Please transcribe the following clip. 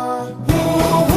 Yeah.